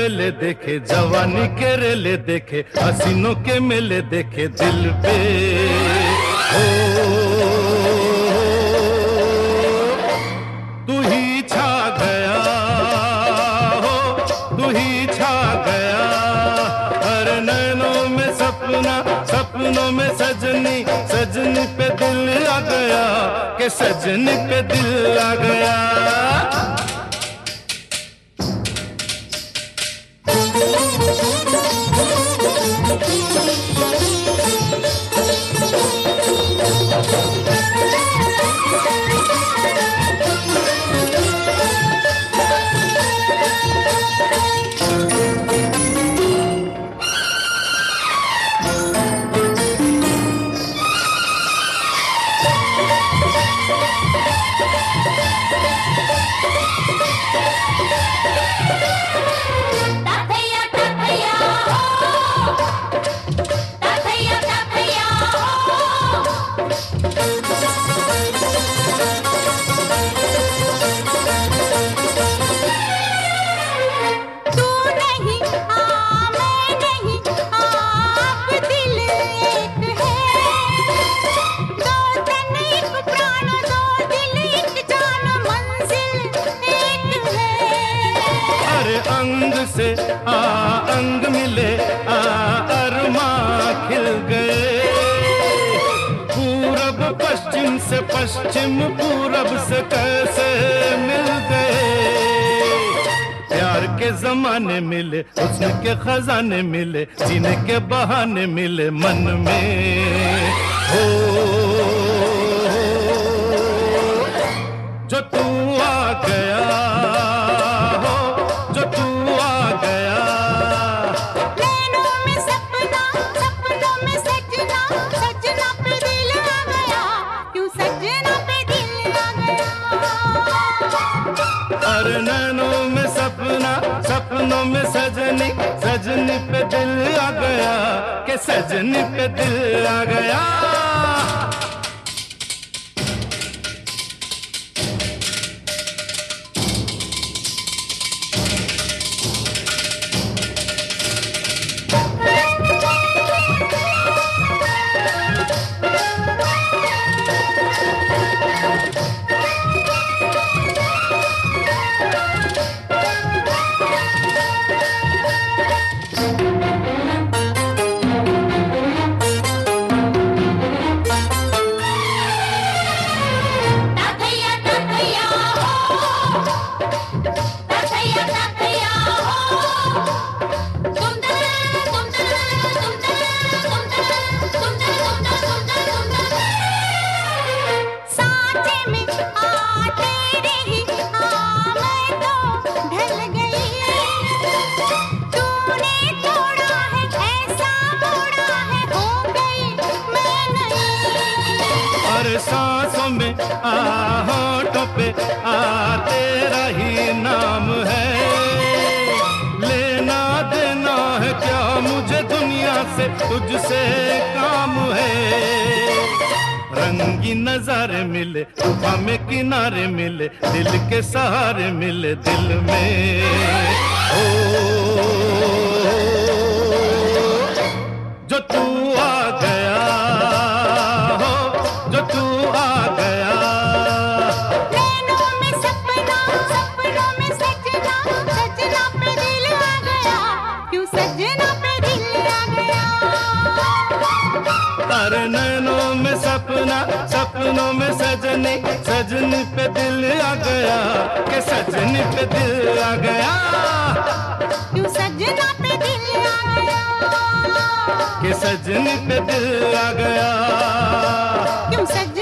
अलबेले देखे, जवानी के रेले देखे, हसीनों के मेले देखे दिल पे। ओ, तू ही छा गया, हो, तू ही छा गया। हर नैनों में सपना, सपनों में सजनी सजनी पे दिल आ गया, के सजनी पे दिल आ गया। Yeah. अंग से आ अंग मिले, आ अरमा खिल गए। पूरब पश्चिम से पश्चिम, पूरब से कैसे मिल गए? प्यार के जमाने मिले, हुस्न के खजाने मिले, जीने के बहाने मिले मन में। हो अरे नैनों में सपना, सपनों में सजनी सजनी पे दिल आ गया, के सजनी पे दिल आ गया। सांसों में आ होठों पे आ तेरा ही नाम है। लेना देना है क्या मुझे दुनिया से, तुझसे काम है। रंगी नजारे मिले तूफा में किनारे मिले, दिल के सहारे मिले दिल में। ओ, जो तू नैनों में सपना सपनों में सजनी सजनी पे दिल आ गया के सजनी पे दिल आ गया। क्यों सजना पे दिल आ गया? के सजनी पे दिल आ गया। क्यों सजना